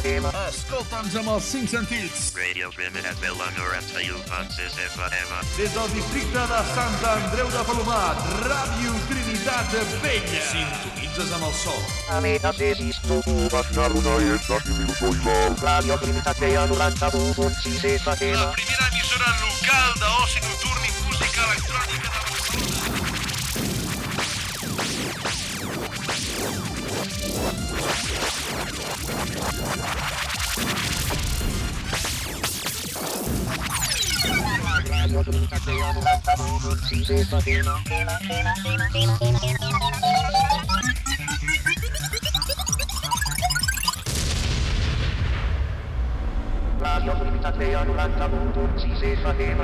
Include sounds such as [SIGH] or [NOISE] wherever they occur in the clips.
FM. Escolta'ns amb els cinc sentits. Radio Criminal Villa 91.6 FM. Des del districte de Sant Andreu de Palomat, Ràdio Trinitat Vella. Sintonitzes amb el sol. A metatesis tu Radio Trinitat Vella 91.6 FM. La primera emissora local d'oci Radio Trinitat Vella 91.6 FM. Radio Trinitat Vella 91.6 FM.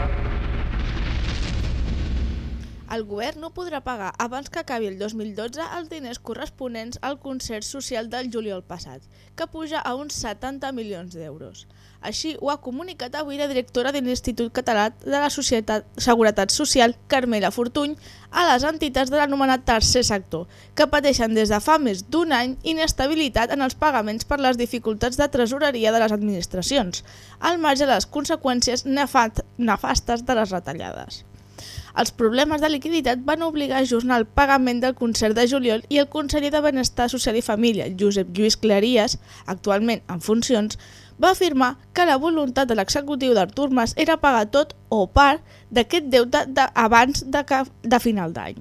El govern no podrà pagar abans que acabi el 2012 els diners corresponents al concert social del juliol passat, que puja a uns 70 milions d'euros. Així ho ha comunicat avui la directora de l'Institut Català de la Societat Seguretat Social, Carmela Fortuny, a les entitats de l'anomenat tercer sector, que pateixen des de fa més d'un any inestabilitat en els pagaments per les dificultats de tresoreria de les administracions, al marge de les conseqüències nefastes de les retallades. Els problemes de liquiditat van obligar a ajornar el pagament del concert de juliol i el conseller de Benestar Social i Família, Josep Lluís Claries, actualment en funcions, va afirmar que la voluntat de l'executiu d'Artur Mas era pagar tot o part d'aquest deute de, abans de, que, de final d'any.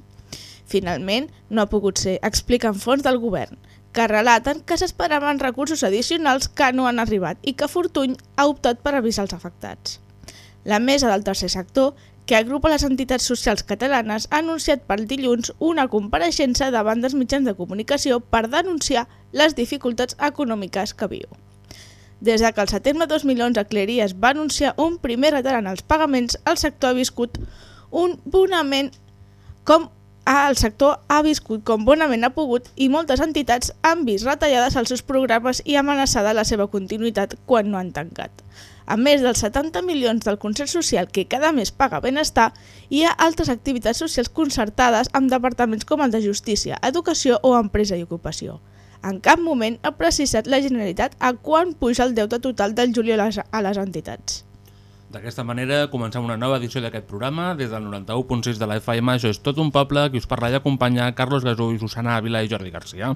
Finalment, no ha pogut ser, expliquen fons del govern, que relaten que s'esperaven recursos addicionals que no han arribat i que Fortuny ha optat per avisar els afectats. La mesa del tercer sector, que agrupa les entitats socials catalanes, ha anunciat per dilluns una compareixença davant dels mitjans de comunicació per denunciar les dificultats econòmiques que viu. Des de que el setembre de 2011 Cleries va anunciar un primer retard en els pagaments, el sector ha viscut un bonament com el sector ha viscut com bonament ha pogut i moltes entitats han vist retallades els seus programes i amenaçada la seva continuïtat quan no han tancat. A més dels 70 milions del concert social que cada mes paga Benestar, hi ha altres activitats socials concertades amb departaments com el de Justícia, Educació o Empresa i Ocupació. En cap moment ha precisat la Generalitat a quan puja el deute total del juliol a les- entitats. D'aquesta manera comencem una nova edició d'aquest programa des del 91.6 de la FM. Això és tot un poble, qui us parla i acompanya Carlos Gasull, Susana Ávila i Jordi Garcia.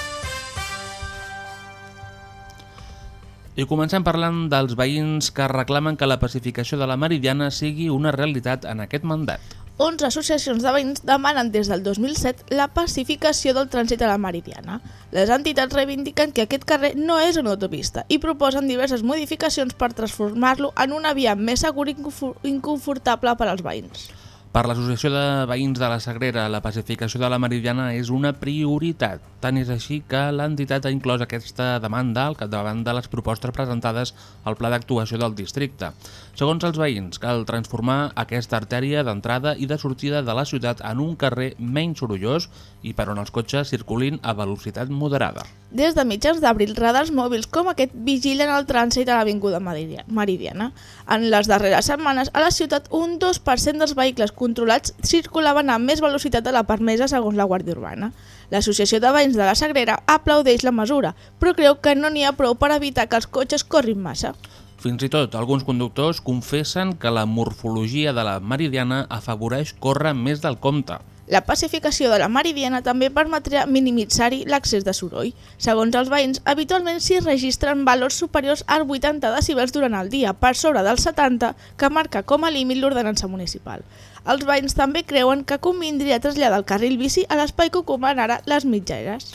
I comencem parlant dels veïns que reclamen que la pacificació de la Meridiana sigui una realitat en aquest mandat. 11 associacions de veïns demanen des del 2007 la pacificació del trànsit a la Meridiana. Les entitats reivindiquen que aquest carrer no és una autopista i proposen diverses modificacions per transformar-lo en una via més segura i inconfor- inconfortable per als veïns. Per l'Associació de Veïns de la Sagrera, la pacificació de la Meridiana és una prioritat. Tant és així que l'entitat ha inclòs aquesta demanda al capdavant de les propostes presentades al pla d'actuació del districte. Segons els veïns, cal transformar aquesta artèria d'entrada i de sortida de la ciutat en un carrer menys sorollós i per on els cotxes circulin a velocitat moderada. Des de mitjans d'abril, radars mòbils com aquest vigilen el trànsit a l'Avinguda Meridia- Meridiana. En les darreres setmanes, a la ciutat, un 2% dels vehicles controlats circulaven a més velocitat de la permesa segons la Guàrdia Urbana. L'Associació de Veïns de la Sagrera aplaudeix la mesura, però creu que no n'hi ha prou per evitar que els cotxes corrin massa. Fins i tot, alguns conductors confessen que la morfologia de la Meridiana afavoreix córrer més del compte. La pacificació de la Meridiana també permetrà minimitzar-hi l'accés de soroll. Segons els veïns, habitualment s'hi registren valors superiors als 80 decibels durant el dia, per sobre dels 70, que marca com a límit l'ordenança municipal. Els veïns també creuen que convindria traslladar el carril bici a l'espai que ocupen ara les mitgeres.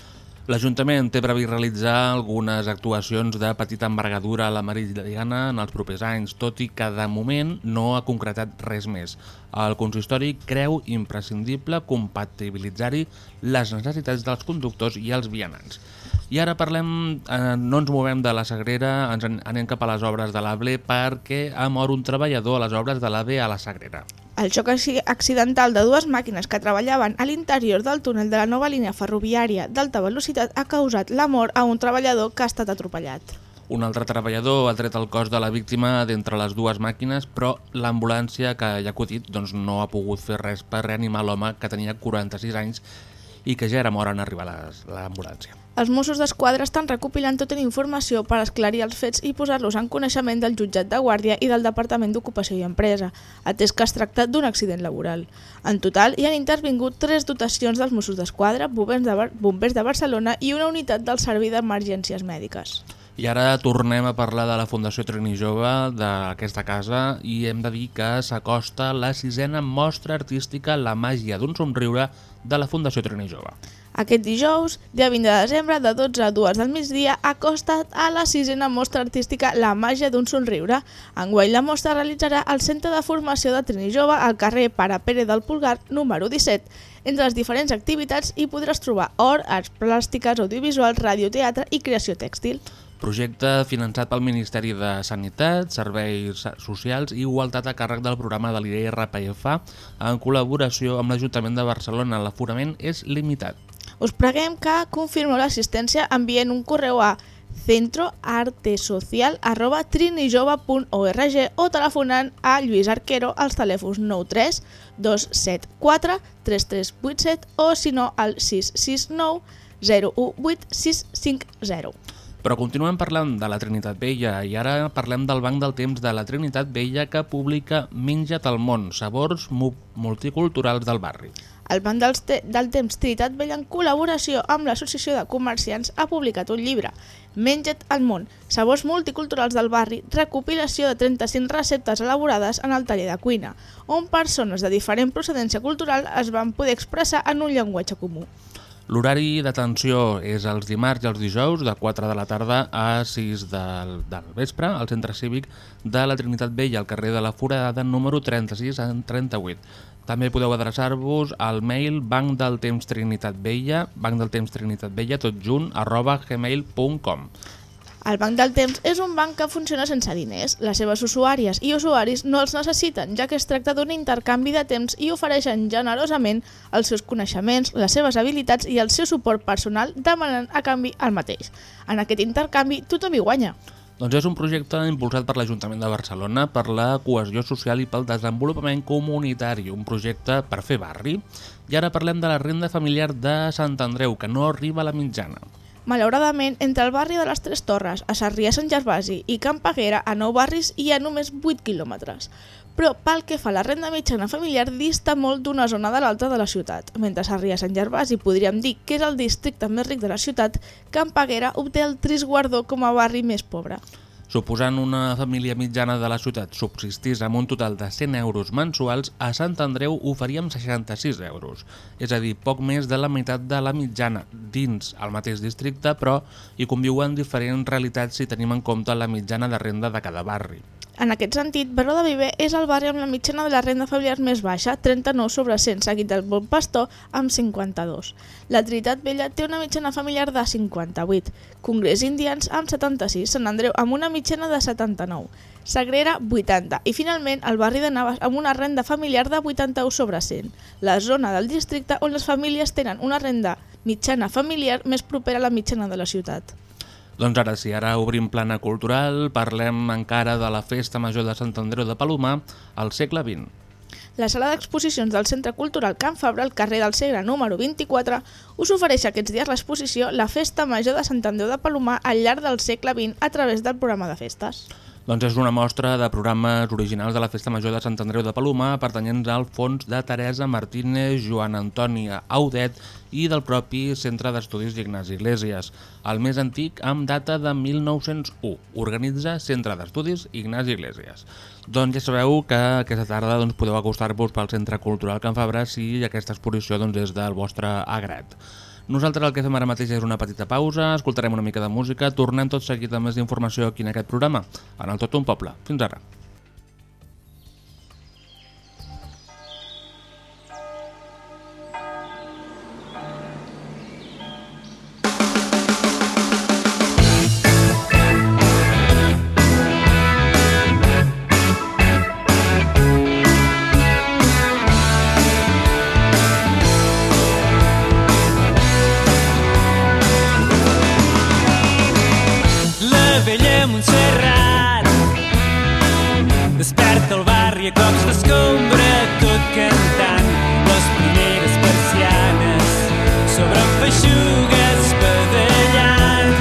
L'Ajuntament té previst realitzar algunes actuacions de petita envergadura a la Meridiana en els propers anys, tot i que de moment no ha concretat res més. El consistori creu imprescindible compatibilitzar-hi les necessitats dels conductors i els vianants. I ara parlem, eh, no ens movem de la Sagrera, ens en- anem cap a les obres de l'AVE perquè ha mort un treballador a les obres de l'AVE a la Sagrera. El xoc acci- accidental de dues màquines que treballaven a l'interior del túnel de la nova línia ferroviària d'alta velocitat ha causat la mort a un treballador que ha estat atropellat. Un altre treballador ha tret el cos de la víctima d'entre les dues màquines, però l'ambulància que hi ha acudit doncs, no ha pogut fer res per reanimar l'home que tenia 46 anys i que ja era mort en arribar l'ambulància. Els Mossos d'Esquadra estan recopilant tota la informació per esclarir els fets i posar-los en coneixement del jutjat de Guàrdia i del Departament d'Ocupació i Empresa, atès que es tracta d'un accident laboral. En total, hi han intervingut tres dotacions dels Mossos d'Esquadra, bombers de, bombers de Barcelona i una unitat del Servei d'Emergències Mèdiques. I ara tornem a parlar de la Fundació Trini Jove d'aquesta casa i hem de dir que s'acosta la sisena mostra artística La màgia d'un somriure de la Fundació Trini Jove. Aquest dijous, dia 20 de desembre, de 12 a 2 del migdia, ha costat a la sisena mostra artística La màgia d'un somriure. Enguany la mostra realitzarà al Centre de Formació de Trini Jove al carrer Pare Pere del Pulgar, número 17. Entre les diferents activitats hi podràs trobar or, arts plàstiques, audiovisuals, radioteatre i creació tèxtil. Projecte finançat pel Ministeri de Sanitat, Serveis Socials i Igualtat a càrrec del programa de l'IRPF en col·laboració amb l'Ajuntament de Barcelona. L'aforament és limitat. Us preguem que confirmeu l'assistència enviant un correu a centroartesocial.trinijove.org o telefonant a Lluís Arquero als telèfons 93 274 3387 o si no al 669 018 650. Però continuem parlant de la Trinitat Vella i ara parlem del Banc del Temps de la Trinitat Vella que publica Menja't al món, sabors mu- multiculturals del barri. El Banc dels te del Temps Trinitat Vella, en col·laboració amb l'Associació de Comerciants, ha publicat un llibre, Menja't al món, sabors multiculturals del barri, recopilació de 35 receptes elaborades en el taller de cuina, on persones de diferent procedència cultural es van poder expressar en un llenguatge comú. L'horari d'atenció és els dimarts i els dijous de 4 de la tarda a 6 del, del vespre al Centre Cívic de la Trinitat Vella, al carrer de la Foradada número 36 en 38. També podeu adreçar-vos al mail banc del temps Trinitat Vella, tot junt, arroba gmail.com. El Banc del Temps és un banc que funciona sense diners. Les seves usuàries i usuaris no els necessiten, ja que es tracta d'un intercanvi de temps i ofereixen generosament els seus coneixements, les seves habilitats i el seu suport personal demanant a canvi el mateix. En aquest intercanvi tothom hi guanya. Doncs és un projecte impulsat per l'Ajuntament de Barcelona per la cohesió social i pel desenvolupament comunitari, un projecte per fer barri. I ara parlem de la renda familiar de Sant Andreu, que no arriba a la mitjana. Malauradament, entre el barri de les Tres Torres, a Sarrià Sant Gervasi i Camp Peguera, a nou barris hi ha només 8 quilòmetres. Però pel que fa a la renda mitjana familiar dista molt d'una zona de l'altra de la ciutat. Mentre Sarrià Sant Gervasi podríem dir que és el districte més ric de la ciutat, Camp Peguera obté el trist guardó com a barri més pobre. Suposant una família mitjana de la ciutat subsistís amb un total de 100 euros mensuals, a Sant Andreu oferíem 66 euros, és a dir, poc més de la meitat de la mitjana dins el mateix districte, però hi conviuen diferents realitats si tenim en compte la mitjana de renda de cada barri. En aquest sentit, Baró de Viver és el barri amb la mitjana de la renda familiar més baixa, 39 sobre 100, seguit del Bon Pastor amb 52. La Trinitat Vella té una mitjana familiar de 58, Congrés Indians amb 76, Sant Andreu amb una mitjana de 79, Sagrera 80 i finalment el barri de Navas amb una renda familiar de 81 sobre 100, la zona del districte on les famílies tenen una renda mitjana familiar més propera a la mitjana de la ciutat. Doncs ara sí, ara obrim plana cultural, parlem encara de la Festa Major de Sant Andreu de Palomar al segle XX. La sala d'exposicions del Centre Cultural Can Fabra, al carrer del Segre número 24, us ofereix aquests dies l'exposició La Festa Major de Sant Andreu de Palomar al llarg del segle XX a través del programa de festes. Doncs és una mostra de programes originals de la Festa Major de Sant Andreu de Palomar pertanyents al fons de Teresa Martínez, Joan Antònia Audet i del propi Centre d'Estudis Ignasi Iglesias, el més antic amb data de 1901. Organitza Centre d'Estudis Ignasi Iglesias. Doncs ja sabeu que aquesta tarda doncs, podeu acostar-vos pel Centre Cultural Can Fabra si aquesta exposició doncs, és del vostre agrat. Nosaltres el que fem ara mateix és una petita pausa, escoltarem una mica de música, tornem tot seguit amb més informació aquí en aquest programa, en el Tot un Poble. Fins ara. Vella Montserrat. Desperta el barri a cops d'escombra, tot cantant les primeres persianes sobre feixugues badallant.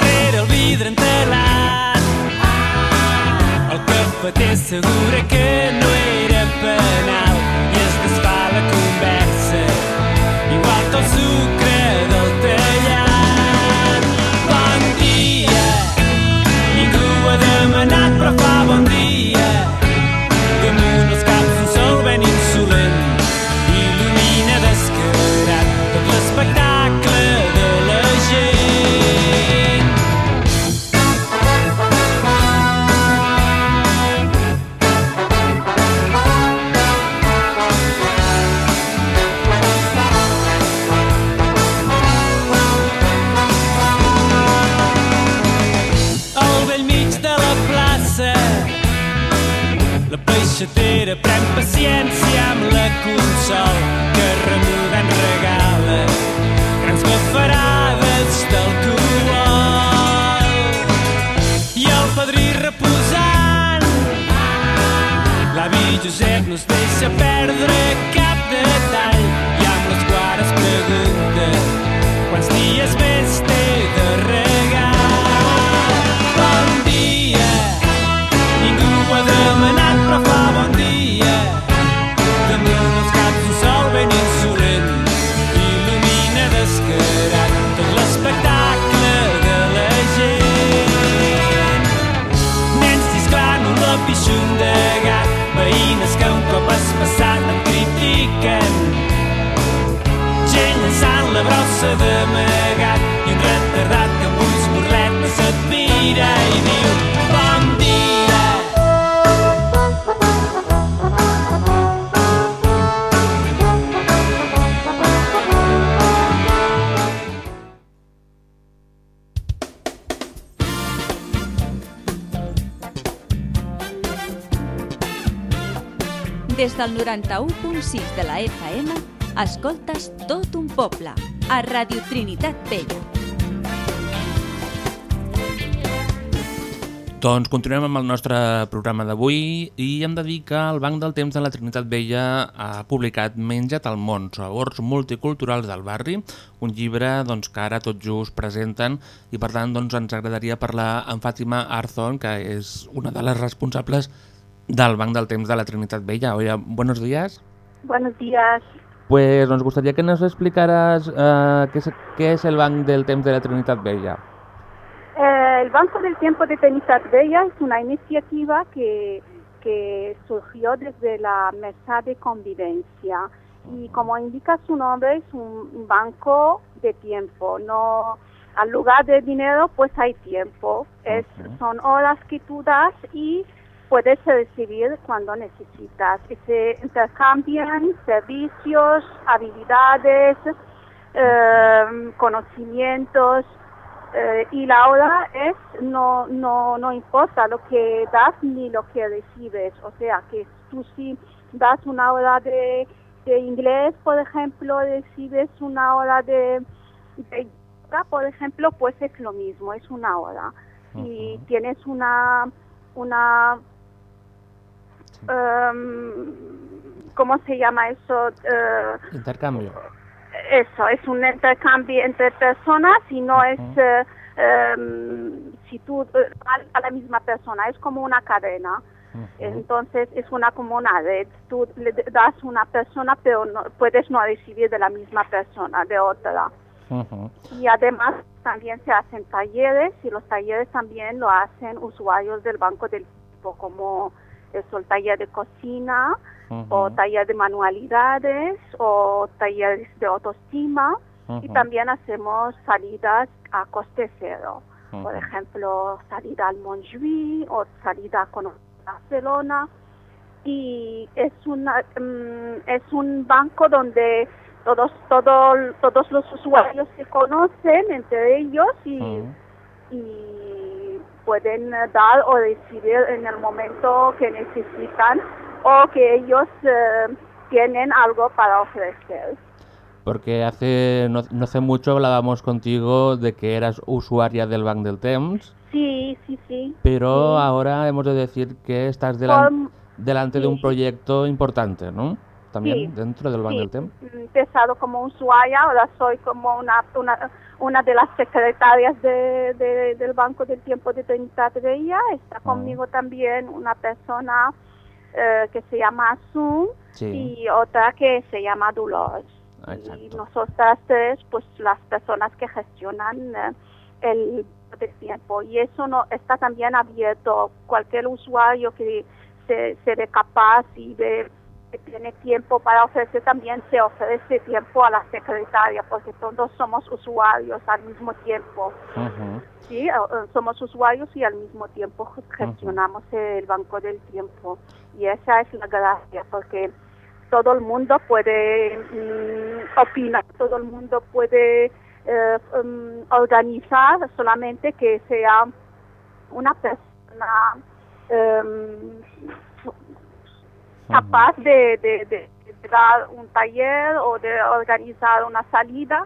Rere el vidre entelat, el assegura que no Josep no es deixa perdre 91.6 de la FM, escoltes tot un poble, a Radio Trinitat Vella. Doncs continuem amb el nostre programa d'avui i hem de dir que el Banc del Temps de la Trinitat Vella ha publicat Menja't al món, sabors multiculturals del barri, un llibre doncs, que ara tot just presenten i per tant doncs, ens agradaria parlar amb Fàtima Arzón, que és una de les responsables del Banc del Temps de la Trinitat Vella. Oye, buenos días. Buenos días. Pues nos gustaría que nos explicaras eh, qué, es, qué es el Banc del Temps de la Trinitat Vella. Eh, el Banco del Tiempo de Trinitat Bella es una iniciativa que, que surgió desde la Mesa de Convivencia y como indica su nombre es un banco de tiempo, no al lugar de dinero pues hay tiempo, es, son horas que tú das y puedes recibir cuando necesitas. Y se intercambian servicios, habilidades, eh, conocimientos eh, y la hora es no, no, no importa lo que das ni lo que recibes. O sea que tú si das una hora de, de inglés, por ejemplo, recibes una hora de, de yoga, por ejemplo, pues es lo mismo, es una hora. Y tienes una, una em, ¿cómo se llama eso? Eh, Intercambio. eso, es un intercambio entre personas y no es eh, em, si tú eh, a, la misma persona, es como una cadena. Entonces es una como una red. Tú le das una persona, pero no, puedes no recibir de la misma persona, de otra. Y además también se hacen talleres y los talleres también lo hacen usuarios del Banco del Tiempo, como eso, el taller de cocina o taller de manualidades o talleres de autoestima y también hacemos salidas a coste cero. Por ejemplo, salida al Montjuïc o salida conocer Barcelona y es una mm, es un banco donde todos todo- todos los usuarios se conocen entre ellos y, y pueden dar o recibir en el momento que necesitan o que ellos eh, tienen algo para ofrecer. porque hace no, no hace mucho hablábamos contigo de que eras usuaria del Bank del Temps, Sí, sí, sí. pero Sí. ahora hemos de decir que estás delan- Por- delante de un proyecto importante, ¿no? También Sí, dentro del Bank Sí, del Temps. he empezado como usuaria, ahora soy como una, una, una de las secretarias de, de- del Banco del Tiempo de Trinidad Bella. Está conmigo también una persona eh, que se llama Asun Sí. y otra que se llama Dolores. Ah, Y exacto. nosotras tres, pues las personas que gestionan eh, el del tiempo. Y eso no está también abierto. Cualquier usuario que se, se ve capaz y ve que tiene tiempo para ofrecer, también se ofrece tiempo a la secretaria, porque todos somos usuarios al mismo tiempo. Ujú. Sí, Eh, eh, somos usuarios y al mismo tiempo gestionamos el banco del tiempo. Y esa es la gracia, porque todo el mundo puede mm, opinar, todo el mundo puede eh, mm, organizar, solamente que sea una persona em, capaz de, de- de- de dar un taller o de organizar una salida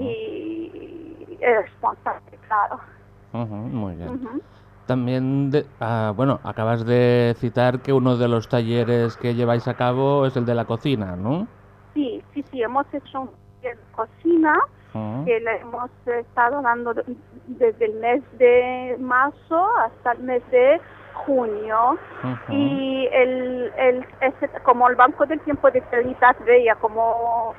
y es responsable, claro. Muy bien. También, de- ah, bueno, acabas de citar que uno de los talleres que lleváis a cabo es el de la cocina, ¿no? Sí, sí, sí, hemos hecho un taller de cocina que le hemos estado dando de- desde el mes de marzo hasta el mes de junio. Y el, el, como el Banco del Tiempo de Trinidad Bella, como,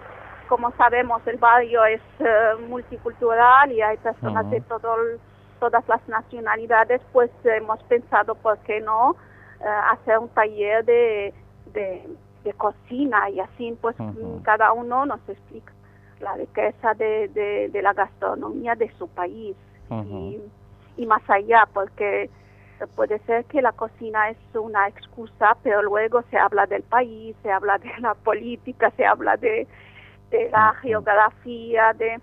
como sabemos, el barrio es eh, multicultural y hay personas de todo el- todas las nacionalidades, pues hemos pensado, ¿por qué no eh, hacer un taller de, de, de cocina? Y así, pues, Ujú. cada uno nos explica la riqueza de, de, de la gastronomía de su país y, y más allá, porque puede ser que la cocina es una excusa, pero luego se habla del país, se habla de la política, se habla de, de la geografía, de,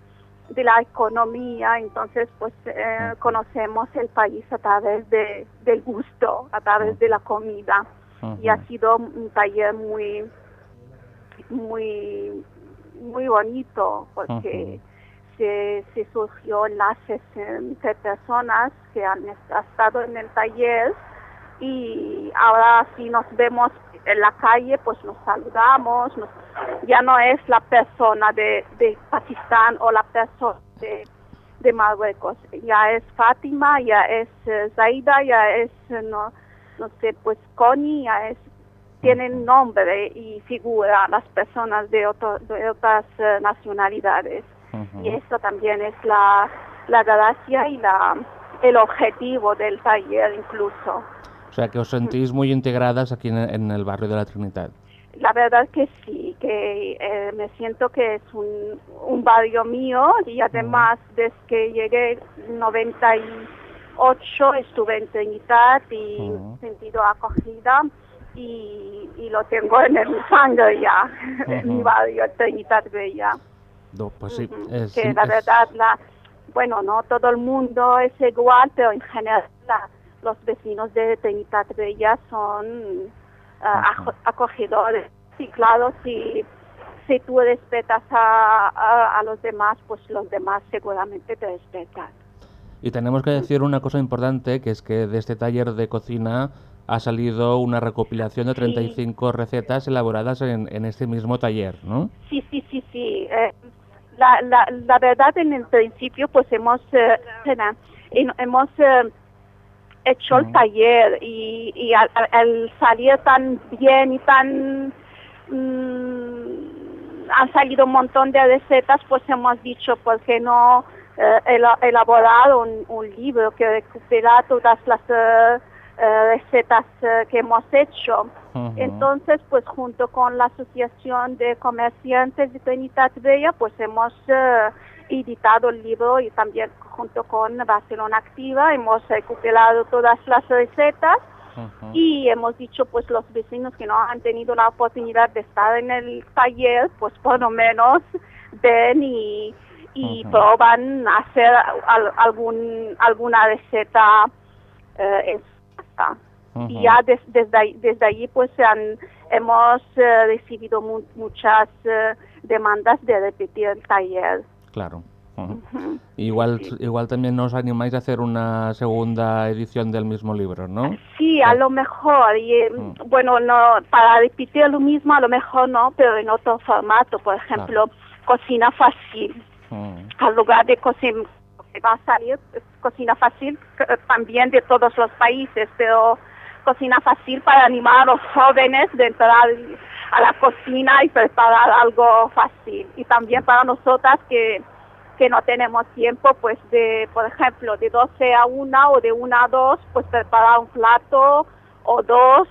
de la economía, entonces pues eh, conocemos el país a través de, del gusto, a través de la comida. Y ha sido un taller muy muy muy bonito porque se, se surgió enlaces entre personas que han est- estado en el taller y ahora si nos vemos en la calle pues nos saludamos ya no es la persona de, de Pakistán o la persona de, de Marruecos ya es Fátima ya es eh, Zaida ya es eh, no no sé pues Connie ya es tienen nombre y figura las personas de, otras eh, y esto también es la, la gracia y la, el objetivo del taller incluso. O sea, que os sentís muy integradas aquí en, en el barrio de la Trinidad. La verdad que sí, que eh, me siento que es un, un barrio mío y además desde que llegué en 98 estuve en Trinidad y sentido acogida y, y lo tengo en el sangre ya, en mi barrio, Trinidad Bella. No, pues sí, es- que la es- verdad, la, bueno, no todo el mundo es igual, pero en general la- los vecinos de Trinidad Bella son aco- acogedores. Sí, claro, si, si tú respetas a, a, a los demás, pues los demás seguramente te respetan. Y tenemos que decir una cosa importante, que es que de este taller de cocina ha salido una recopilación de 35 recetas elaboradas en, en este mismo taller, ¿no? Sí, sí, sí, sí. eh, la, la, la verdad, en el principio, pues hemos, eh, hemos eh, hecho el taller y, y al, al- al salir tan bien y tan... mm, han salido un montón de recetas, pues hemos dicho, ¿por qué no eh, ela- elaborar un, un libro que recupera todas las eh, recetas eh, que hemos hecho? Entonces, pues junto con la Asociación de Comerciantes de Trinidad Bella, pues hemos eh, editado el libro y también junto con Barcelona Activa hemos recuperado todas las recetas y hemos dicho pues los vecinos que no han tenido la oportunidad de estar en el taller, pues por lo menos ven y, y proban hacer al- algún, alguna receta eh, en casa Ujú. y ya des- desde, ahí, desde allí pues han, hemos eh, recibido mu- muchas eh, demandas de repetir el taller. Claro. Ujú. Igual, igual también nos animáis a hacer una segunda edición del mismo libro, ¿no? Sí, a lo mejor, y, eh, Mm. bueno, no, para repetir lo mismo a lo mejor no, pero en otro formato, por ejemplo, cocina fácil. Al lugar de cocina que va a salir es cocina fácil eh, también de todos los países, pero cocina fácil para animar a los jóvenes de entrar a la cocina y preparar algo fácil. Y también para nosotras que, que no tenemos tiempo, pues de, por ejemplo, de 12 a 1 o de 1 a 2, pues preparar un plato o dos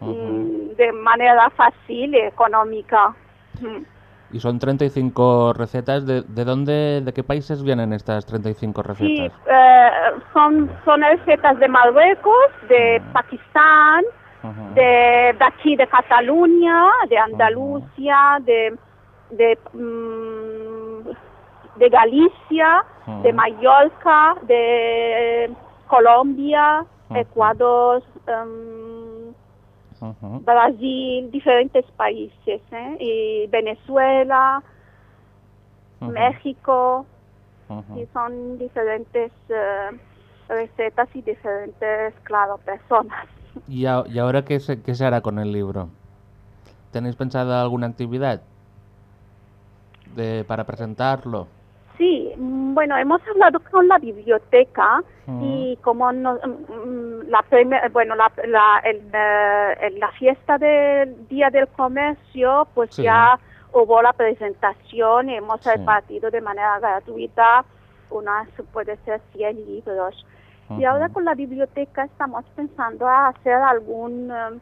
mm, de manera fácil y económica. Y son 35 recetas. ¿De, de dónde, de qué países vienen estas 35 Sí, recetas? eh, son, son recetas de Marruecos, de Pakistán, de, de aquí de Cataluña, de Andalucía, de, de, mm, de Galicia, de. Mallorca, de Colombia. Ecuador, em, Ujú. Brasil, diferentes países, ¿eh? y Venezuela, Ujú. México, Ujú. y son diferentes eh, recetas y diferentes, claro, personas. ¿Y, a- y ahora qué se, qué se hará con el libro? ¿Tenéis pensada alguna actividad de, para presentarlo? Sí, mm, bueno, hemos hablado con la biblioteca y como no- mm, la primer- bueno, la, la, el, eh, el- la fiesta del Día del Comercio, pues Sí. ya hubo la presentación y hemos Sí. repartido de manera gratuita unas, puede ser 100 libros. Y ahora con la biblioteca estamos pensando a hacer algún eh,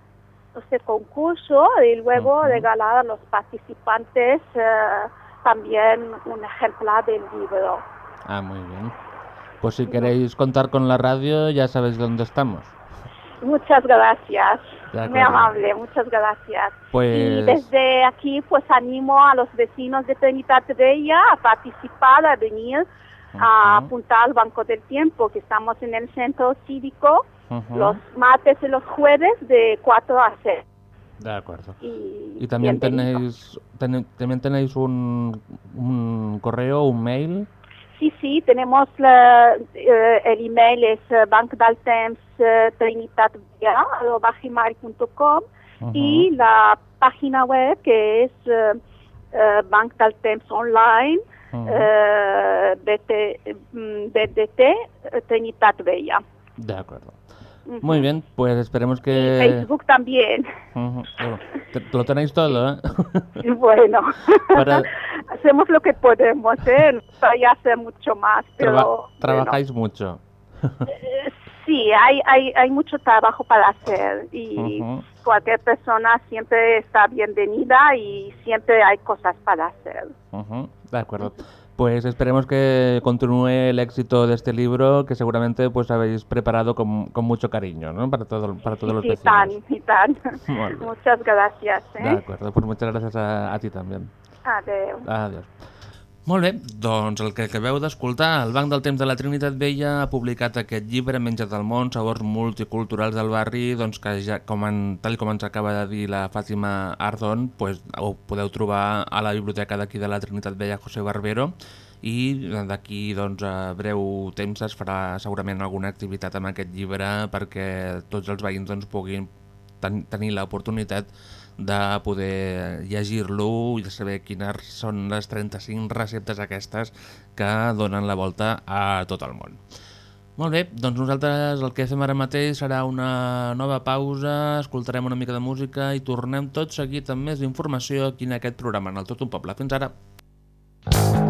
no sé, concurso y luego regalar a los participantes eh, también un ejemplar del libro. Ah, muy bien. Pues si queréis contar con la radio, ya sabéis dónde estamos. Muchas gracias. Muy amable, muchas gracias. Y Pues desde aquí pues animo a los vecinos de Trinidad Bella a participar, a venir a apuntar al Banco del Tiempo, que estamos en el centro cívico los martes y los jueves de 4 a 6. De acuerdo. Y, Y también tenéis, ten- también tenéis un, un correo, un mail. Sí, sí, tenemos la- eh, el email es eh, bancdaltemps eh, trinitatvia@gmail.com Ujú. y la página web que es eh, eh, Banc del Temps Online, BT, mm, BDT eh, Trinitat Bella. De acuerdo. Muy bien, pues esperemos Y que... Facebook también. Te- Lo tenéis todo, ¿eh? Bueno, [LAUGHS] Para- [LAUGHS] hacemos lo que podemos, ¿eh? No voy a hacer mucho más, pero Traba- bueno. trabajáis mucho. Eh, Sí, hay, hay, hay mucho trabajo para hacer y cualquier persona siempre está bienvenida y siempre hay cosas para hacer. De acuerdo. Pues esperemos que continúe el éxito de este libro que seguramente pues habéis preparado con, con mucho cariño, ¿no? Para, todo, para todos los y vecinos. tan, y tan. [LAUGHS] Molt bé. Muchas gracias. De ¿eh? acuerdo, pues muchas gracias a, a ti. Adeu. Adiós. Molt bé, doncs el que acabeu d'escoltar, el Banc del Temps de la Trinitat Vella ha publicat aquest llibre Menja del món, sabors multiculturals del barri, doncs que ja, com en, tal com ens acaba de dir la Fàtima Ardon, pues, ho podeu trobar a la biblioteca d'aquí de la Trinitat Vella José Barbero i d'aquí doncs, a breu temps es farà segurament alguna activitat amb aquest llibre perquè tots els veïns doncs, puguin ten tenir l'oportunitat de poder llegir-lo i de saber quines són les 35 receptes aquestes que donen la volta a tot el món. Molt bé, doncs nosaltres el que fem ara mateix serà una nova pausa, escoltarem una mica de música i tornem tot seguit amb més informació aquí en aquest programa, en el Tot un Poble. Fins ara! Apunts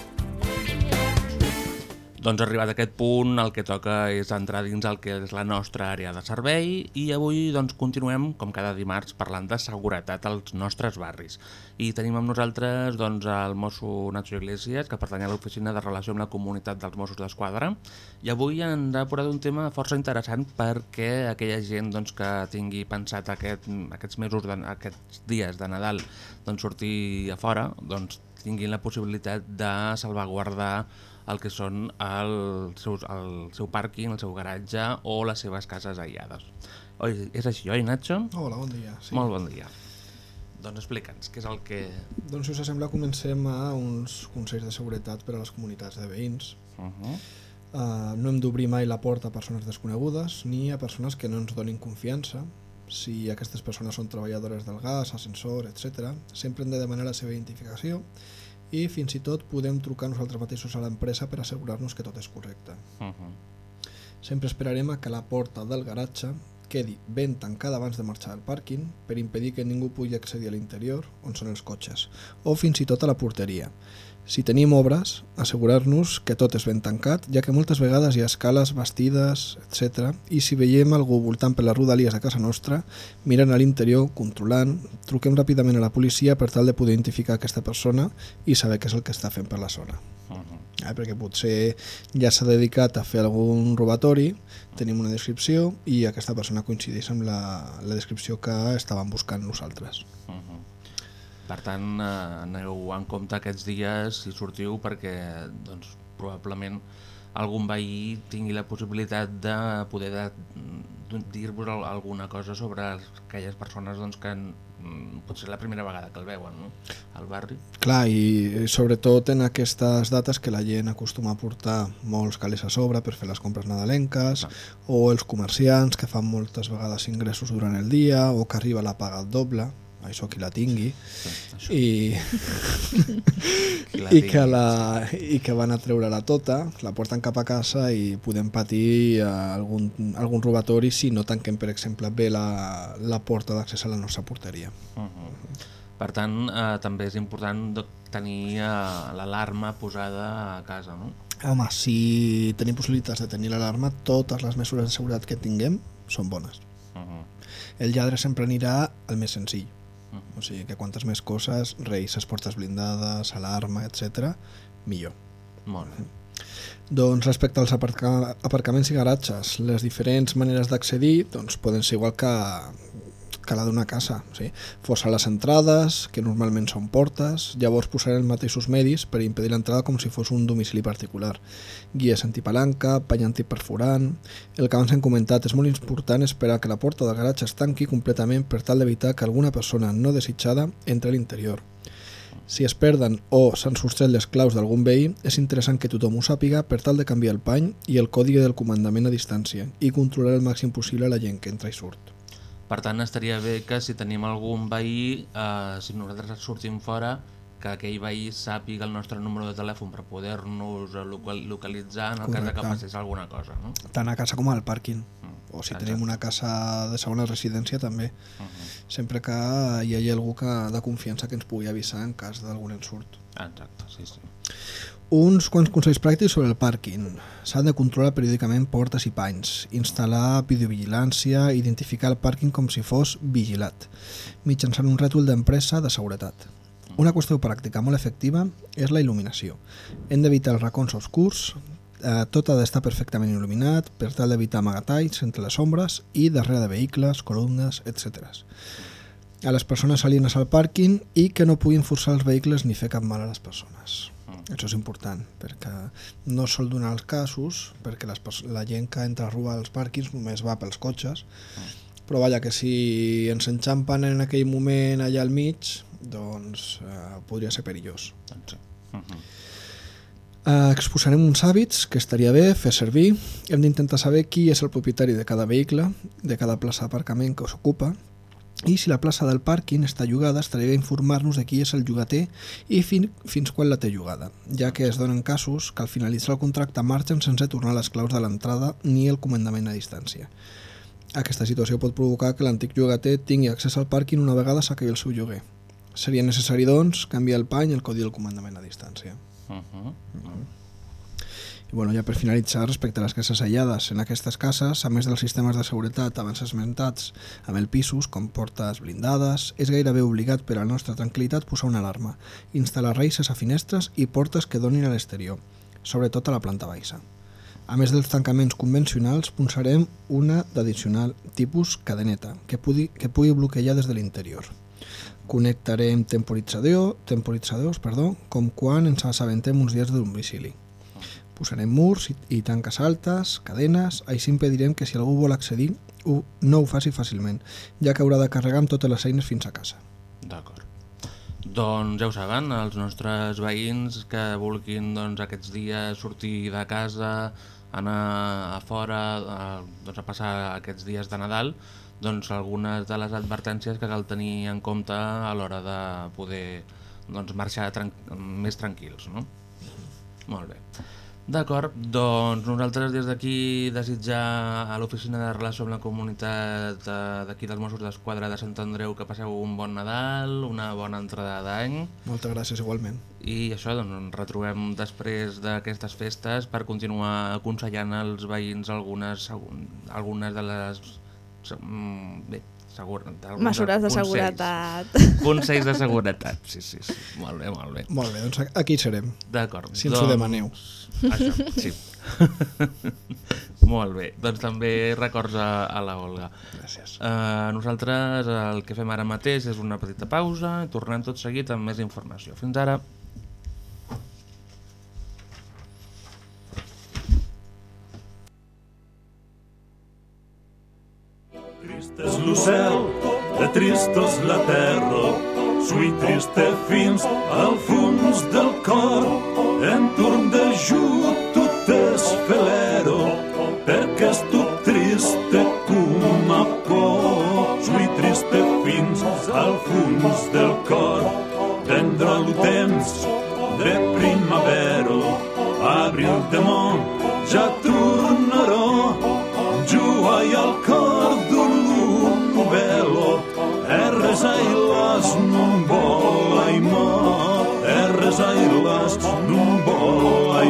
Doncs arribat a aquest punt, el que toca és entrar dins el que és la nostra àrea de servei i avui doncs, continuem, com cada dimarts, parlant de seguretat als nostres barris. I tenim amb nosaltres doncs, el mosso Nacho Iglesias, que pertany a l'Oficina de Relació amb la Comunitat dels Mossos d'Esquadra, i avui ens ha portat un tema força interessant perquè aquella gent doncs, que tingui pensat aquest, aquests mesos, de, aquests dies de Nadal, doncs, sortir a fora, doncs, tinguin la possibilitat de salvaguardar el que són el, seus, el seu pàrquing, el seu garatge o les seves cases aïllades. Oi, és així, oi, Nacho? Hola, bon dia. Sí. Molt bon dia. Doncs explica'ns, què és el que... Doncs si us sembla comencem a uns consells de seguretat per a les comunitats de veïns. Uh -huh. Uh, no hem d'obrir mai la porta a persones desconegudes ni a persones que no ens donin confiança. Si aquestes persones són treballadores del gas, ascensor, etc., sempre hem de demanar la seva identificació i fins i tot podem trucar nosaltres mateixos a l'empresa per assegurar-nos que tot és correcte. Uh -huh. Sempre esperarem a que la porta del garatge quedi ben tancada abans de marxar al pàrquing per impedir que ningú pugui accedir a l'interior, on són els cotxes, o fins i tot a la porteria. Si tenim obres, assegurar-nos que tot és ben tancat, ja que moltes vegades hi ha escales, bastides, etc. I si veiem algú voltant per les rodalies de casa nostra, mirant a l'interior, controlant, truquem ràpidament a la policia per tal de poder identificar aquesta persona i saber què és el que està fent per la zona. Uh -huh. Eh, perquè potser ja s'ha dedicat a fer algun robatori, tenim una descripció i aquesta persona coincideix amb la, la descripció que estàvem buscant nosaltres. Uh -huh. Per tant, eh, aneu en compte aquests dies si sortiu perquè doncs, probablement algun veí tingui la possibilitat de poder de, de, dir-vos al- alguna cosa sobre aquelles persones doncs, que mm, potser és la primera vegada que el veuen no? al barri. Clar, i sobretot en aquestes dates que la gent acostuma a portar molts calés a sobre per fer les compres nadalenques, Clar. o els comerciants que fan moltes vegades ingressos durant el dia, o que arriba la paga doble, això qui la tingui, Sí, això. i, Qui la i, tingui, que la, i que van a treure-la tota, la porten cap a casa i podem patir eh, algun, algun robatori si no tanquem, per exemple, bé la, la porta d'accés a la nostra porteria. Uh -huh. Per tant, eh, també és important tenir eh, l'alarma posada a casa, no? Home, si tenim possibilitats de tenir l'alarma, totes les mesures de seguretat que tinguem són bones. Uh -huh. El lladre sempre anirà al més senzill. Mhm. O sigui que quantes més coses, reis, portes blindades, alarma, etc, millor. Molt bé. Doncs respecte als aparca aparcaments i garatges, les diferents maneres d'accedir doncs, poden ser igual que, que la d'una casa. Sí? Forçar les entrades, que normalment són portes, llavors posar els mateixos medis per impedir l'entrada com si fos un domicili particular. Guies antipalanca, pany antiperforant... El que abans hem comentat és molt important esperar que la porta del garatge es tanqui completament per tal d'evitar que alguna persona no desitjada entre a l'interior. Si es perden o s'han sostret les claus d'algun veí, és interessant que tothom ho sàpiga per tal de canviar el pany i el codi del comandament a distància i controlar el màxim possible la gent que entra i surt. Per tant, estaria bé que si tenim algun veí, eh, si nosaltres sortim fora, que aquell veí sàpiga el nostre número de telèfon per poder-nos local localitzar en el cas de que Correcte. passés alguna cosa, no? Tant a casa com al pàrquing. Mm, O si exacte. tenim una casa de segona residència també. Uh -huh. Sempre que hi hagi algú que, de confiança que ens pugui avisar en cas d'algun ensurt. Exacte, sí, sí. Uns quants consells pràctics sobre el pàrquing. S'han de controlar periòdicament portes i panys, instal·lar videovigilància, identificar el pàrquing com si fos vigilat, mitjançant un rètol d'empresa de seguretat. Una qüestió pràctica molt efectiva és la il·luminació. Hem d'evitar els racons oscurs, eh, tot ha d'estar perfectament il·luminat per tal d'evitar amagatalls entre les ombres i darrere de vehicles, columnes, etc. A les persones alienes al pàrquing i que no puguin forçar els vehicles ni fer cap mal a les persones. Això és important, perquè no sol donar els casos, perquè les, la gent que entra a robar als pàrquings només va pels cotxes, però vaja, que si ens enxampen en aquell moment allà al mig, doncs eh, podria ser perillós. Doncs sí. Uh -huh. Eh, exposarem uns hàbits que estaria bé fer servir. Hem d'intentar saber qui és el propietari de cada vehicle, de cada plaça d'aparcament que s'ocupa, i si la plaça del pàrquing està llogada, estaria bé informar-nos de qui és el llogater i fin, fins quan la té llogada, ja que es donen casos que al finalitzar el contracte marxen sense tornar les claus de l'entrada ni el comandament a distància. Aquesta situació pot provocar que l'antic llogater tingui accés al pàrquing una vegada s'acabi el seu lloguer. Seria necessari, doncs, canviar el pany i el codi del comandament a distància. Uh -huh. I bueno, ja per finalitzar, respecte a les cases aïllades, en aquestes cases, a més dels sistemes de seguretat abans esmentats amb el pisos, com portes blindades, és gairebé obligat per a la nostra tranquil·litat posar una alarma, instal·lar reixes a finestres i portes que donin a l'exterior, sobretot a la planta baixa. A més dels tancaments convencionals, posarem una d'addicional, tipus cadeneta, que pugui, que pugui bloquejar des de l'interior. Connectarem temporitzador, temporitzadors perdó, com quan ens assabentem uns dies de domicili. Posarem murs i, i tanques altes, cadenes, així impedirem que si algú vol accedir ho, no ho faci fàcilment, ja que haurà de carregar amb totes les eines fins a casa. D'acord. Doncs ja ho saben, els nostres veïns que vulguin doncs, aquests dies sortir de casa, anar a fora, a, doncs, a passar aquests dies de Nadal, doncs algunes de les advertències que cal tenir en compte a l'hora de poder doncs, marxar tran més tranquils. No? Molt bé. D'acord, doncs nosaltres des d'aquí desitjar a l'Oficina de Relació amb la Comunitat eh, d'aquí dels Mossos d'Esquadra de Sant Andreu que passeu un bon Nadal, una bona entrada d'any Moltes gràcies igualment. i això, doncs ens retrobem després d'aquestes festes per continuar aconsellant als veïns algunes, algunes de les mm, bé, segur, Mesures de consells. seguretat. Consells de seguretat, sí, sí, sí. Molt bé, molt bé. Molt bé, doncs aquí serem. D'acord. Si ens ho demaneu. Això, sí. [LAUGHS] Molt bé. Doncs també records a, a la Olga. Gràcies. Uh, nosaltres el que fem ara mateix és una petita pausa i tornem tot seguit amb més informació. Fins ara. Trist és l'ocel, de tristos la terra, sui triste fins al fons del cor, entorn de jut tot és felero, perquè és tot triste com a por. Sui triste fins al fons del cor, vendrà el temps de primavera, abril de món, Ailas, dun bolai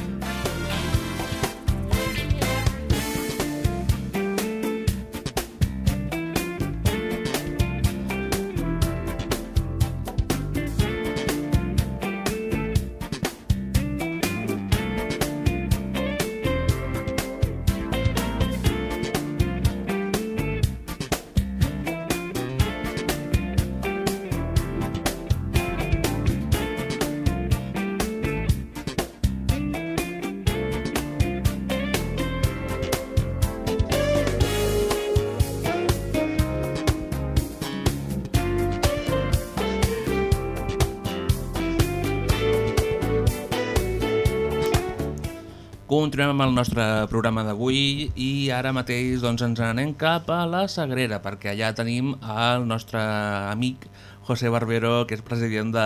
Continuem amb el nostre programa d'avui i ara mateix doncs, ens anem cap a la Sagrera perquè allà tenim el nostre amic José Barbero, que és president de,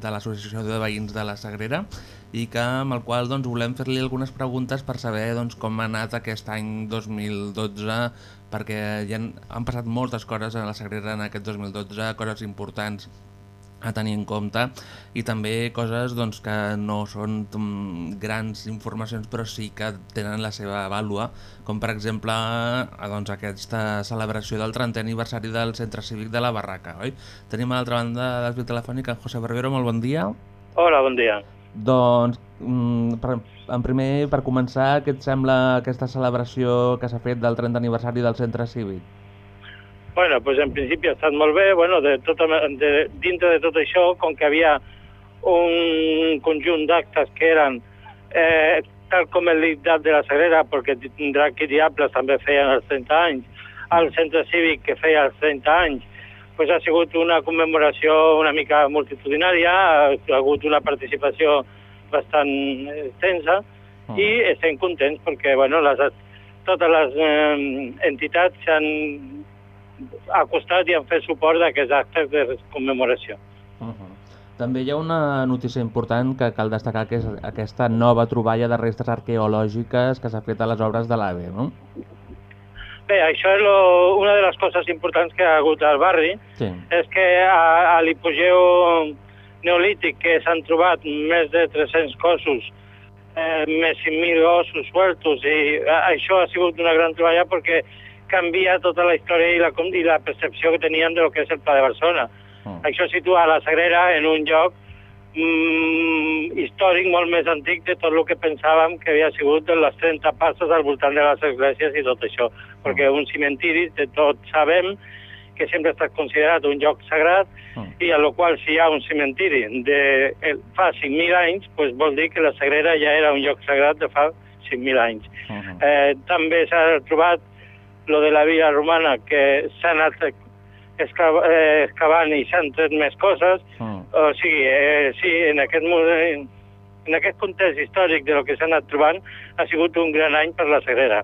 de l'Associació de Veïns de la Sagrera i que, amb el qual doncs, volem fer-li algunes preguntes per saber doncs, com ha anat aquest any 2012 perquè ja han, han passat moltes coses a la Sagrera en aquest 2012, coses importants a tenir en compte i també coses doncs, que no són mm, grans informacions però sí que tenen la seva vàlua com per exemple eh, doncs, aquesta celebració del 30è aniversari del Centre Cívic de la Barraca oi? Tenim a l'altra banda fil telefònic en José Barbero, molt bon dia Hola, bon dia. doncs mm, per, en primer per començar què et sembla aquesta celebració que s'ha fet del 30 aniversari del Centre Cívic? Bueno, pues en principi ha estat molt bé, bueno, de tota, de, dintre de tot això, com que havia un conjunt d'actes que eren eh, tal com el Lidat de la Sagrera, perquè Drac i Diables també feien els 30 anys, el centre cívic que feia els 30 anys, pues ha sigut una commemoració una mica multitudinària, ha hagut una participació bastant extensa Ah. i estem contents perquè bueno, les, totes les eh, entitats s'han acostat i han fet suport d'aquests actes de commemoració. Uh -huh. També hi ha una notícia important que cal destacar, que és aquesta nova troballa de restes arqueològiques que s'ha fet a les obres de l'AVE, no? Bé, això és lo, una de les coses importants que ha hagut al barri, Sí. és que a, a l'hipogeu neolític que s'han trobat més de 300 cossos, eh, més 5.000 ossos sueltos, i això ha sigut una gran troballa perquè canvia tota la història i la, com- i la percepció que teníem de lo que és el Pla de Barcelona. Mm. Això situa la Sagrera en un lloc mm, històric molt més antic de tot el que pensàvem que havia sigut de les 30 passes al voltant de les esglésies i tot això. Perquè un cimentiri, de tots sabem, que sempre ha estat considerat un lloc sagrat i a lo qual si hi ha un cimentiri de fa 5.000 anys, pues vol dir que la Sagrera ja era un lloc sagrat de fa 5.000 anys. Eh, també s'ha trobat lo de la via romana, que s'ha anat eh, excavant i s'han tret més coses. O sigui, eh, sí, en aquest moment, en aquest context històric de lo que s'ha anat trobant, ha sigut un gran any per la Sagrera.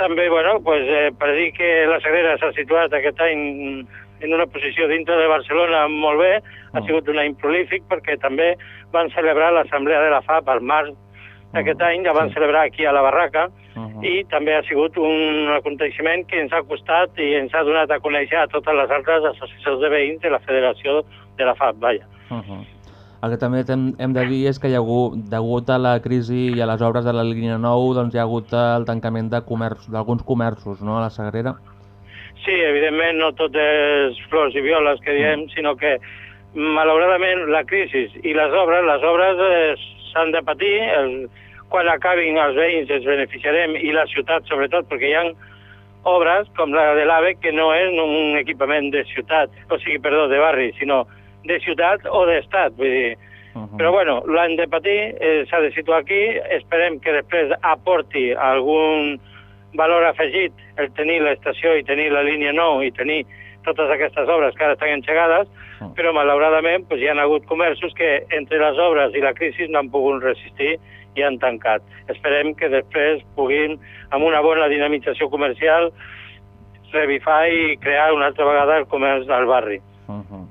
També, bueno, pues, eh, per dir que la Sagrera s'ha situat aquest any en una posició dintre de Barcelona molt bé, ha sigut un any prolífic perquè també van celebrar l'assemblea de la FAP al març d'aquest any, la van celebrar aquí a la Barraca, i també ha sigut un aconteixement que ens ha costat i ens ha donat a conèixer a totes les altres associacions de veïns de la Federació de la FAP, vaja. Uh -huh. El que també hem, hem de dir és que hi ha hagut, degut a la crisi i a les obres de la línia 9, doncs hi ha hagut el tancament de comerç, d'alguns comerços, no?, a la Sagrera. Sí, evidentment no tot és flors i violes que diem, sinó que malauradament la crisi i les obres, les obres eh, s'han de patir, el, quan acabin els veïns ens beneficiarem i la ciutat sobretot, perquè hi ha obres com la de l'AVE que no és un equipament de ciutat, o sigui, perdó, de barri, sinó de ciutat o d'estat, vull dir, però bueno, l'han de patir, eh, s'ha de situar aquí, esperem que després aporti algun valor afegit el tenir l'estació i tenir la línia 9 i tenir totes aquestes obres que ara estan engegades, però malauradament pues, hi ha hagut comerços que entre les obres i la crisi no han pogut resistir i han tancat. Esperem que després puguin, amb una bona dinamització comercial, revifar i crear una altra vegada el comerç al barri. Uh -huh.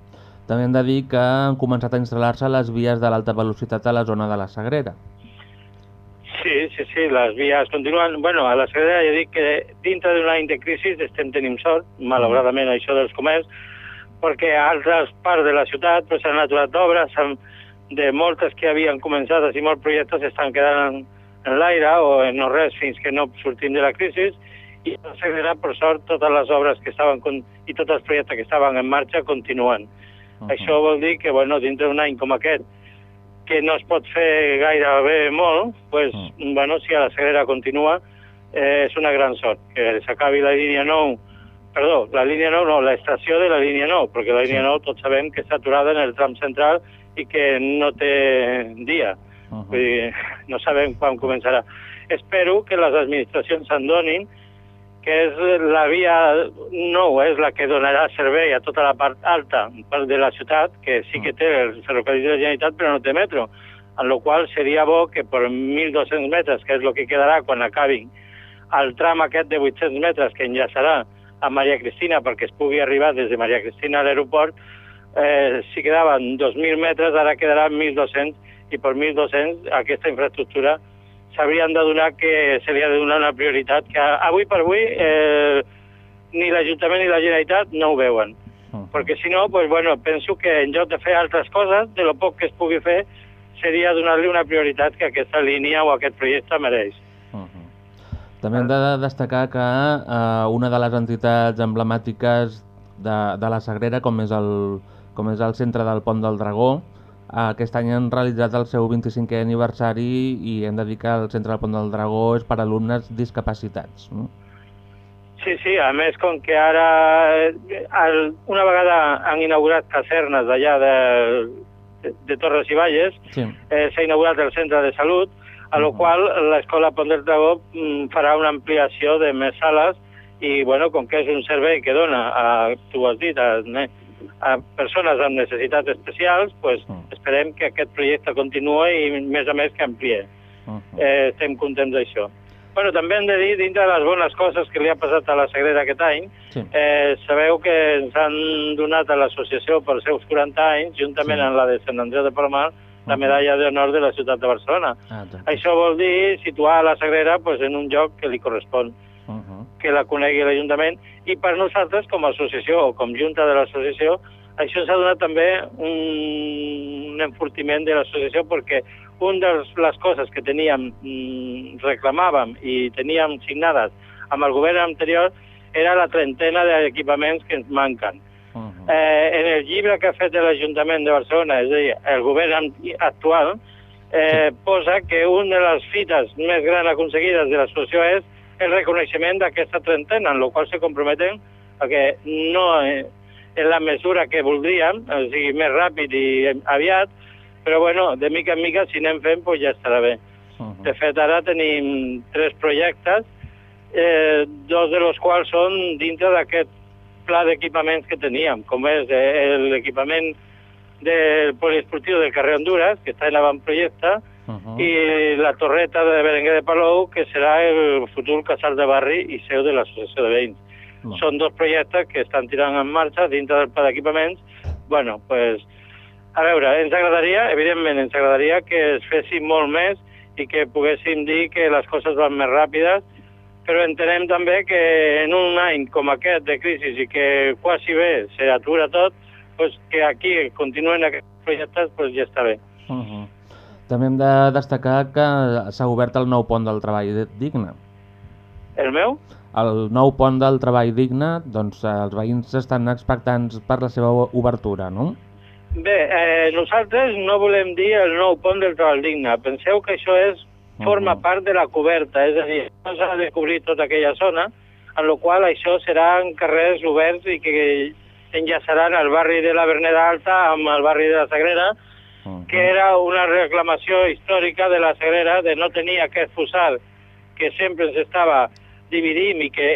També hem de dir que han començat a instal·lar-se les vies de l'alta velocitat a la zona de la Sagrera. Sí, sí, sí, les vies continuen... Bueno, a la Sagrera ja dic que dintre d'un any de crisi estem tenint sort, malauradament això dels comerç, perquè a altres parts de la ciutat pues, s'han aturat obres, s'han- de moltes que havien començat i molts projectes estan quedant en, l'aire o en no res fins que no sortim de la crisi i la Sagrera, per sort, totes les obres que estaven con, i tots els projectes que estaven en marxa continuen. Uh -huh. Això vol dir que, bueno, dintre d'un any com aquest, que no es pot fer gairebé molt, pues, uh. bueno, si a la Sagrera continua, eh, és una gran sort. Que s'acabi la línia 9, perdó, la línia 9 no, l'estació de la línia 9, perquè la línia 9 tots sabem que està aturada en el tram central i que no té dia. Uh -huh. Vull dir, no sabem quan començarà. Espero que les administracions se'n donin que és la via 9, és la que donarà servei a tota la part alta part de la ciutat, que sí que té el ferrocarril de la Generalitat, però no té metro, en la qual seria bo que per 1.200 metres, que és el que quedarà quan acabin el tram aquest de 800 metres que enllaçarà a Maria Cristina perquè es pugui arribar des de Maria Cristina a l'aeroport, eh, si quedaven 2.000 metres, ara quedaran 1.200, i per 1.200 aquesta infraestructura s'haurien de donar que se li ha de donar una prioritat que avui per avui eh, ni l'Ajuntament ni la Generalitat no ho veuen. Perquè si no, pues, bueno, penso que en lloc de fer altres coses, de lo poc que es pugui fer, seria donar-li una prioritat que aquesta línia o aquest projecte mereix. També hem de destacar que eh, una de les entitats emblemàtiques de, de la Sagrera, com és, el, com és el centre del Pont del Dragó, aquest any han realitzat el seu 25è aniversari i hem de dir que el centre del Pont del Dragó és per alumnes discapacitats. No? Sí, sí, a més, com que ara, el, una vegada han inaugurat casernes d'allà de, de, Torres i Valles, Sí. eh, s'ha inaugurat el centre de salut, a lo qual l'escola Pont del Dragó mm, farà una ampliació de més sales i, bueno, com que és un servei que dona, a, tu ho has dit, a, a persones amb necessitats especials, pues, esperem que aquest projecte continuï i, més a més, que ampliï. Eh, estem contents d'això. Bueno, també hem de dir, dintre de les bones coses que li ha passat a la Sagrera aquest any, Sí. eh, sabeu que ens han donat a l'associació per seus 40 anys, juntament Sí. amb la de Sant Andreu de Palomar, la medalla d'honor de la ciutat de Barcelona. Ah. Això vol dir situar la Sagrera pues, en un lloc que li correspon. Que la conegui l'Ajuntament, i per nosaltres, com a associació o com junta de l'associació, això ens ha donat també un, un enfortiment de l'associació perquè una de les coses que teníem, mm, reclamàvem i teníem signades amb el govern anterior era la trentena d'equipaments que ens manquen. Eh, en el llibre que ha fet l'Ajuntament de Barcelona, és a dir, el govern actual, eh, posa que una de les fites més grans aconseguides de l'associació és el reconeixement d'aquesta trentena, en la qual se comprometen a que no eh, en la mesura que voldríem, o sigui, més ràpid i aviat, però bueno, de mica en mica, si anem fent, pues ja estarà bé. De fet, ara tenim tres projectes, eh, dos de los quals són dintre d'aquest pla d'equipaments que teníem, com és eh, l'equipament del poliesportiu del carrer Honduras, que està en l'avantprojecte, Uh-huh. i la torreta de Berenguer de Palou, que serà el futur casal de barri i seu de l'associació de veïns. Molt. Són dos projectes que estan tirant en marxa dintre del pla d'equipaments. bueno, pues, a veure, ens agradaria, evidentment, ens agradaria que es fessin molt més i que poguéssim dir que les coses van més ràpides, però entenem també que en un any com aquest de crisi i que quasi bé s'atura tot, pues, que aquí continuen aquests projectes, pues, ja està bé. Uh-huh. També hem de destacar que s'ha obert el nou pont del treball digne. El meu? El nou pont del treball digne, doncs els veïns estan expectants per la seva obertura, no? Bé, eh, nosaltres no volem dir el nou pont del treball digne. Penseu que això és forma part de la coberta, és a dir, no s'ha de cobrir tota aquella zona, en la qual això seran carrers oberts i que enllaçaran el barri de la Verneda Alta amb el barri de la Sagrera, que era una reclamació històrica de la Sagrera de no tenir aquest fossar que sempre ens estava dividint i que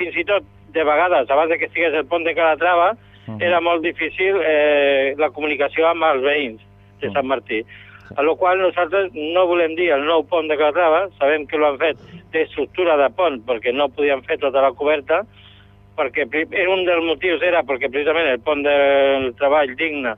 fins i tot de vegades, abans de que estigués el pont de Calatrava, era molt difícil eh, la comunicació amb els veïns de Sant Martí. A lo qual nosaltres no volem dir el nou pont de Calatrava, sabem que l'han fet d'estructura de pont perquè no podien fer tota la coberta, perquè un dels motius era perquè precisament el pont del treball digne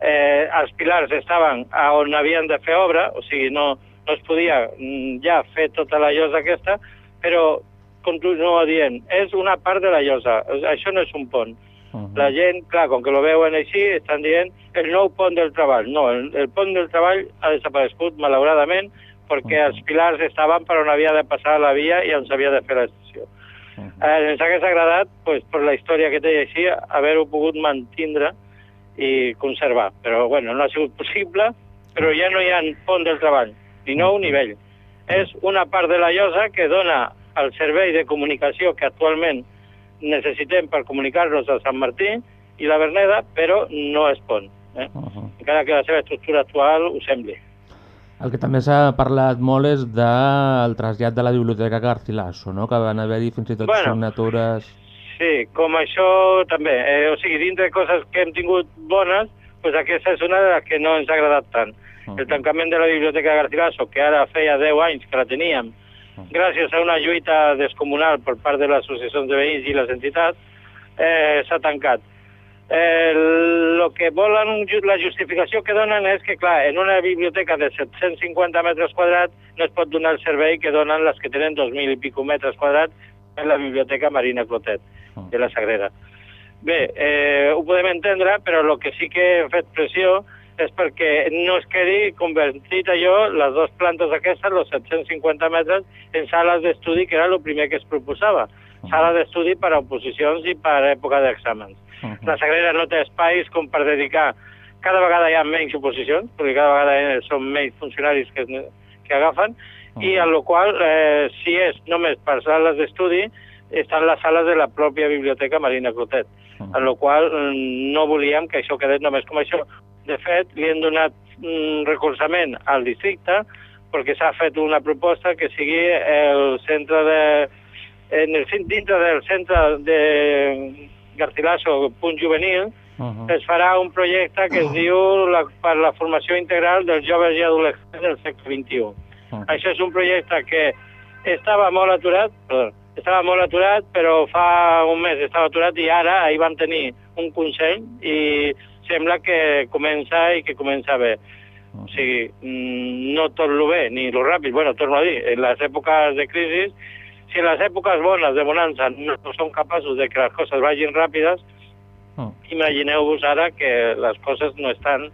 eh, els pilars estaven a on havien de fer obra, o sigui, no, no es podia mm, ja fer tota la llosa aquesta, però continua dient, és una part de la llosa, això no és un pont. La gent, clar, com que lo veuen així, estan dient el nou pont del treball. No, el, el pont del treball ha desaparegut, malauradament, perquè els pilars estaven per on havia de passar la via i on s'havia de fer l'estació. Eh, ens hagués agradat, pues, per la història que té així, haver-ho pogut mantindre i conservar. Però, bueno, no ha sigut possible, però ja no hi ha pont del treball, ni nou ni vell. És una part de la llosa que dona el servei de comunicació que actualment necessitem per comunicar-nos a Sant Martí i la Verneda, però no és pont. Eh? Encara que la seva estructura actual ho sembli. El que també s'ha parlat molt és del trasllat de la Biblioteca Garcilaso, no? que van haver-hi fins i tot Bueno. signatures... Sí, com això també. Eh, o sigui, dintre de coses que hem tingut bones, pues aquesta és una de les que no ens ha agradat tant. El tancament de la Biblioteca Garcilaso, que ara feia 10 anys que la teníem, gràcies a una lluita descomunal per part de les associacions de veïns i les entitats, eh, s'ha tancat. Eh, lo que volen, la justificació que donen és que, clar, en una biblioteca de 750 metres quadrats no es pot donar el servei que donen les que tenen 2.000 i pico metres quadrats en la biblioteca Marina Clotet, de la Sagrera. Bé, eh, ho podem entendre, però el que sí que hem fet pressió és perquè no es quedi convertit allò, les dues plantes aquestes, els 750 metres, en sales d'estudi, que era el primer que es proposava. Sala d'estudi per a oposicions i per a època d'exàmens. La Sagrera no té espais com per dedicar... Cada vegada hi ha menys oposicions, perquè cada vegada eh, són menys funcionaris que, que agafen, i en la qual, eh, si és només per sales d'estudi, estan les sales de la pròpia Biblioteca Marina Clotet, en la qual mm, no volíem que això quedés només com això. De fet, li hem donat mm, recolzament al districte perquè s'ha fet una proposta que sigui el centre de... En el, dintre del centre de Garcilaso, punt juvenil, Uh es farà un projecte que es diu la, per la formació integral dels joves i adolescents del segle XXI. -huh. Això és un projecte que estava molt aturat, perdó, estava molt aturat, però fa un mes estava aturat i ara ahir vam tenir un consell i sembla que comença i que comença bé. O sigui, mm, no tot lo bé ni lo ràpid. Bueno, torno a dir, en les èpoques de crisi, si en les èpoques bones de bonança no som capaços de que les coses vagin ràpides, Oh. imagineu-vos ara que les coses no estan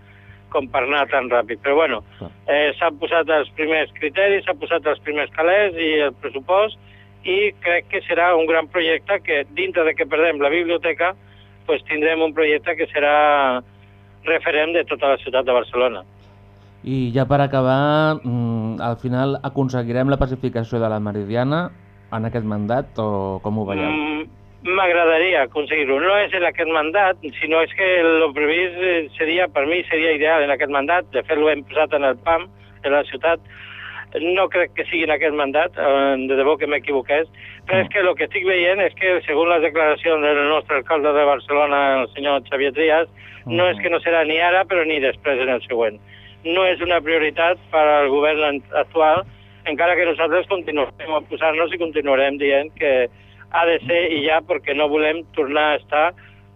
com per anar tan ràpid. Però bueno, eh, s'han posat els primers criteris, s'han posat els primers calés i el pressupost i crec que serà un gran projecte que dintre de que perdem la biblioteca pues tindrem un projecte que serà referent de tota la ciutat de Barcelona. I ja per acabar, mm, al final aconseguirem la pacificació de la Meridiana en aquest mandat o com ho veieu? Mm, M'agradaria aconseguir-ho. No és en aquest mandat, sinó és que el previst eh, seria, per mi, seria ideal en aquest mandat. De fet, l'hem posat en el PAM, de la ciutat. No crec que sigui en aquest mandat, eh, de debò que m'equivoqués, però és que el que estic veient és que, segons les declaracions del nostre alcalde de Barcelona, el senyor Xavier Trias, no és que no serà ni ara, però ni després en el següent. No és una prioritat per al govern actual, encara que nosaltres continuarem a posar-nos i continuarem dient que ha de ser i ja perquè no volem tornar a estar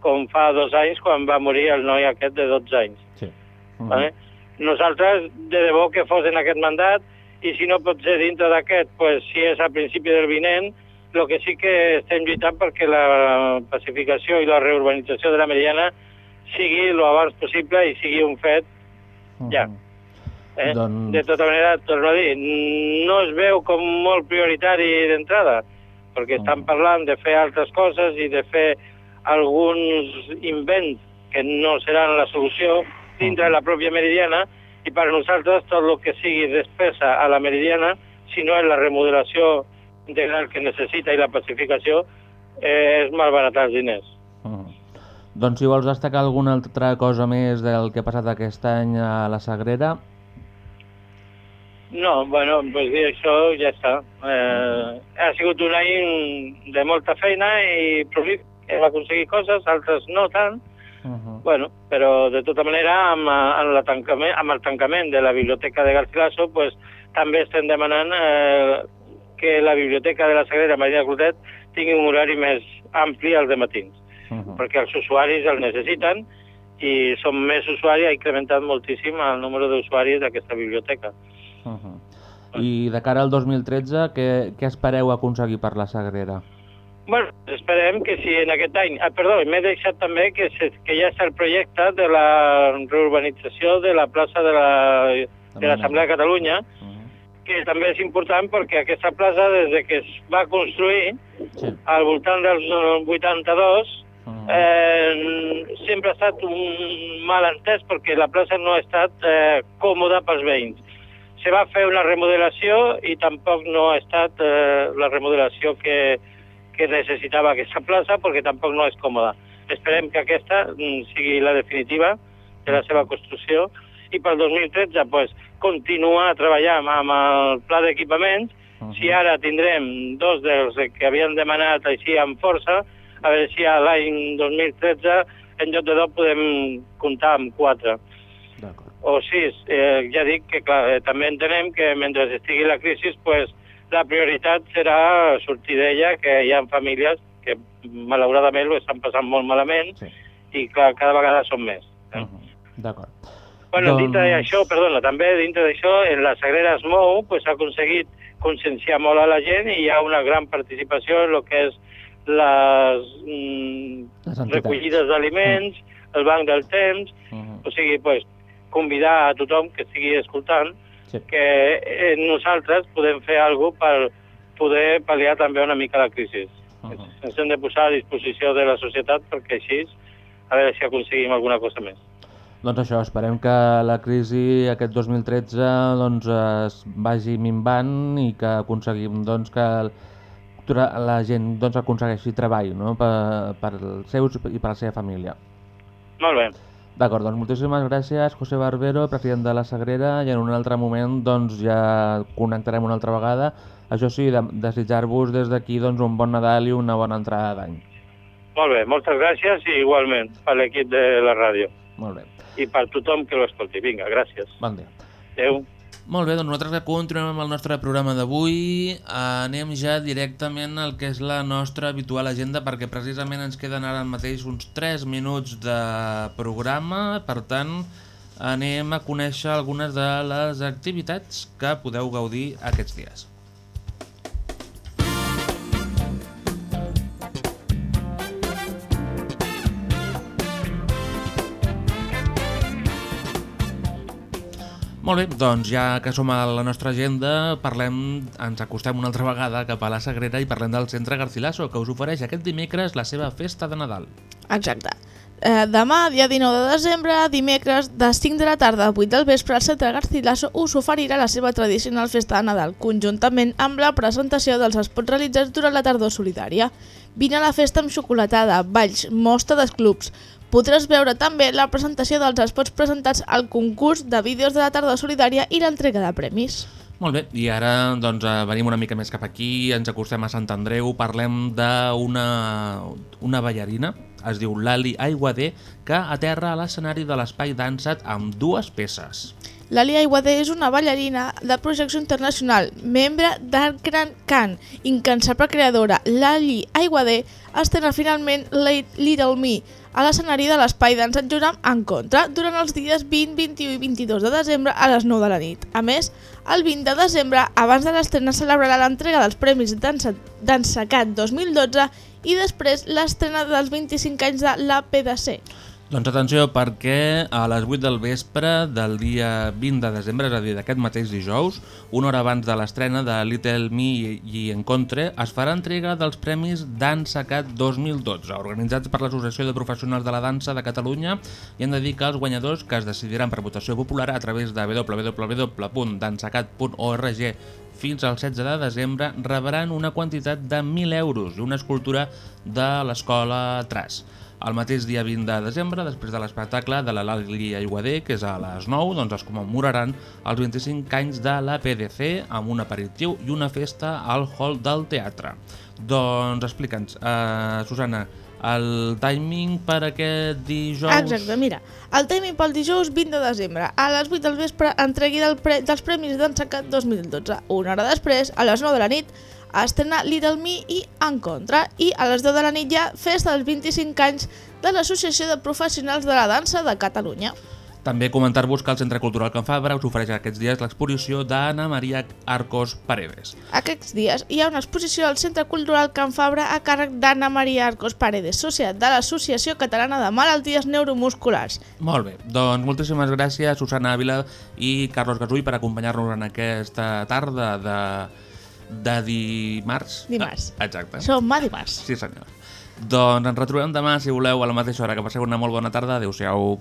com fa dos anys quan va morir el noi aquest de 12 anys. Sí. Vale? Nosaltres, de debò que fos en aquest mandat, i si no pot ser dintre d'aquest, pues, si és a principi del vinent, el que sí que estem lluitant perquè la pacificació i la reurbanització de la Meridiana sigui el abans possible i sigui un fet ja. Eh? Doncs- De tota manera, torno a dir, no es veu com molt prioritari d'entrada, perquè estan parlant de fer altres coses i de fer alguns invents que no seran la solució dintre de la pròpia Meridiana i per nosaltres tot el que sigui despesa a la Meridiana, si no és la remodelació integral que necessita i la pacificació, eh, és malbaratar els diners. Doncs si vols destacar alguna altra cosa més del que ha passat aquest any a la Sagrera, No, bueno, pues dir això ja està. Eh, ha sigut un any de molta feina i. Hem aconseguit coses, altres no tant. Uh -huh. Bueno, però de tota manera, amb, amb, la tancament, amb el tancament de la biblioteca de Garcilaso, pues, també estem demanant eh, que la biblioteca de la Sagrera Maria Clotet tingui un horari més ampli al matins, uh -huh. perquè els usuaris el necessiten i som més usuaris, ha incrementat moltíssim el número d'usuaris d'aquesta biblioteca. Uh -huh. I de cara al 2013, què, què espereu aconseguir per la Sagrera? Bueno, esperem que si en aquest any... Ah, perdó, m'he deixat també que, se, que ja està el projecte de la reurbanització de la plaça de la- de l'Assemblea de Catalunya, que també és important perquè aquesta plaça, des de que es va construir, sí. al voltant dels eh, 82, eh, sempre ha estat un malentès perquè la plaça no ha estat eh, còmoda pels veïns. Se va fer una remodelació i tampoc no ha estat eh, la remodelació que, que necessitava aquesta plaça perquè tampoc no és còmoda. Esperem que aquesta mm, sigui la definitiva de la seva construcció i pel 2013 pues, continuar treballant amb el pla d'equipaments. Si ara tindrem dos dels que havien demanat així amb força, a veure si a l'any 2013 en lloc de dos podem comptar amb quatre o sis. Eh, ja dic que clar, eh, també entenem que mentre estigui la crisi pues, la prioritat serà sortir d'ella, que hi ha famílies que malauradament ho estan passant molt malament sí. i clar, cada vegada són més. Eh? D'acord. Bueno, Doncs- dintre d'això, perdona, també dintre d'això, en la Sagrera es mou, pues, ha aconseguit conscienciar molt a la gent i hi ha una gran participació en el que és les, mm, Les entitats. recollides d'aliments, el banc del temps, o sigui, pues, convidar a tothom que estigui escoltant Sí. que eh, nosaltres podem fer alguna per poder pal·liar també una mica la crisi. Ens hem de posar a disposició de la societat perquè així a veure si aconseguim alguna cosa més. Doncs això, esperem que la crisi aquest 2013 doncs, es vagi minvant i que aconseguim doncs, que la gent doncs, aconsegueixi treball no? per, per els seus i per la seva família. Molt bé. D'acord, doncs moltíssimes gràcies, José Barbero, president de la Sagrera, i en un altre moment doncs, ja connectarem una altra vegada. Això sí, de desitjar-vos des d'aquí doncs, un bon Nadal i una bona entrada d'any. Molt bé, moltes gràcies i igualment per l'equip de la ràdio. Molt bé. I per tothom que l'escolti. Vinga, gràcies. Bon dia. Adéu. Molt bé, doncs nosaltres que continuem amb el nostre programa d'avui. Anem ja directament al que és la nostra habitual agenda perquè precisament ens queden ara mateix uns 3 minuts de programa. Per tant, anem a conèixer algunes de les activitats que podeu gaudir aquests dies. Molt bé, doncs ja que som a la nostra agenda, parlem, ens acostem una altra vegada cap a la Sagrera i parlem del Centre Garcilaso, que us ofereix aquest dimecres la seva festa de Nadal. Exacte. Eh, demà, dia 19 de desembre, dimecres, de 5 de la tarda a 8 del vespre, el Centre Garcilaso us oferirà la seva tradicional festa de Nadal, conjuntament amb la presentació dels esports realitzats durant la tardor solidària. Vine a la festa amb xocolatada, balls, mostra dels clubs. Podràs veure també la presentació dels esports presentats al concurs de vídeos de la tardor solidària i l'entrega de premis. Molt bé, i ara doncs, eh, venim una mica més cap aquí, ens acostem a Sant Andreu, parlem d'una una ballarina, es diu Lali Aiguader, que aterra a l'escenari de l'Espai Dansat amb dues peces. Lali Aiguader és una ballarina de projecció internacional, membre del Gran Can, incansable creadora. Lali Aiguader estrena finalment Little Me a l'escenari de l'Espai Dansat Juram en contra durant els dies 20, 21 i 22 de desembre a les 9 de la nit. A més, el 20 de desembre, abans de l'estrena, celebrarà l'entrega dels Premis Dansacat 2012 i després l'estrena dels 25 anys de la PDC. Doncs atenció perquè a les 8 del vespre del dia 20 de desembre, és a dir, d'aquest mateix dijous, una hora abans de l'estrena de Little Me i Encontre, es farà entrega dels Premis Dansacat 2012, organitzats per l'Associació de Professionals de la Dansa de Catalunya i han de dir que els guanyadors, que es decidiran per votació popular a través de www.dansacat.org fins al 16 de desembre, rebran una quantitat de 1.000 euros i una escultura de l'escola Tras. El mateix dia 20 de desembre, després de l'espectacle de la Lali Aiguader, que és a les 9, doncs es commemoraran els 25 anys de la PDC amb un aperitiu i una festa al hall del teatre. Doncs explica'ns, uh, Susana, el timing per aquest dijous... Exacte, mira, el timing pel dijous 20 de desembre, a les 8 del vespre, entregui del pre dels Premis d'Ensacat 2012. Una hora després, a les 9 de la nit, estrena Little Me i En Contra i a les 10 de la nit ja festa dels 25 anys de l'Associació de Professionals de la Dansa de Catalunya. També comentar-vos que el Centre Cultural Can Fabra us ofereix aquests dies l'exposició d'Anna Maria Arcos Paredes. Aquests dies hi ha una exposició al Centre Cultural Can Fabra a càrrec d'Anna Maria Arcos Paredes, societat de l'Associació Catalana de Malalties Neuromusculars. Molt bé, doncs moltíssimes gràcies Susana Ávila i Carlos Gasull per acompanyar-nos en aquesta tarda de, de dimarts. Dimarts. Ah, exacte. Som a dimarts. Sí senyor. Doncs ens retrobem demà, si voleu, a la mateixa hora. Que passeu una molt bona tarda. Adéu-siau.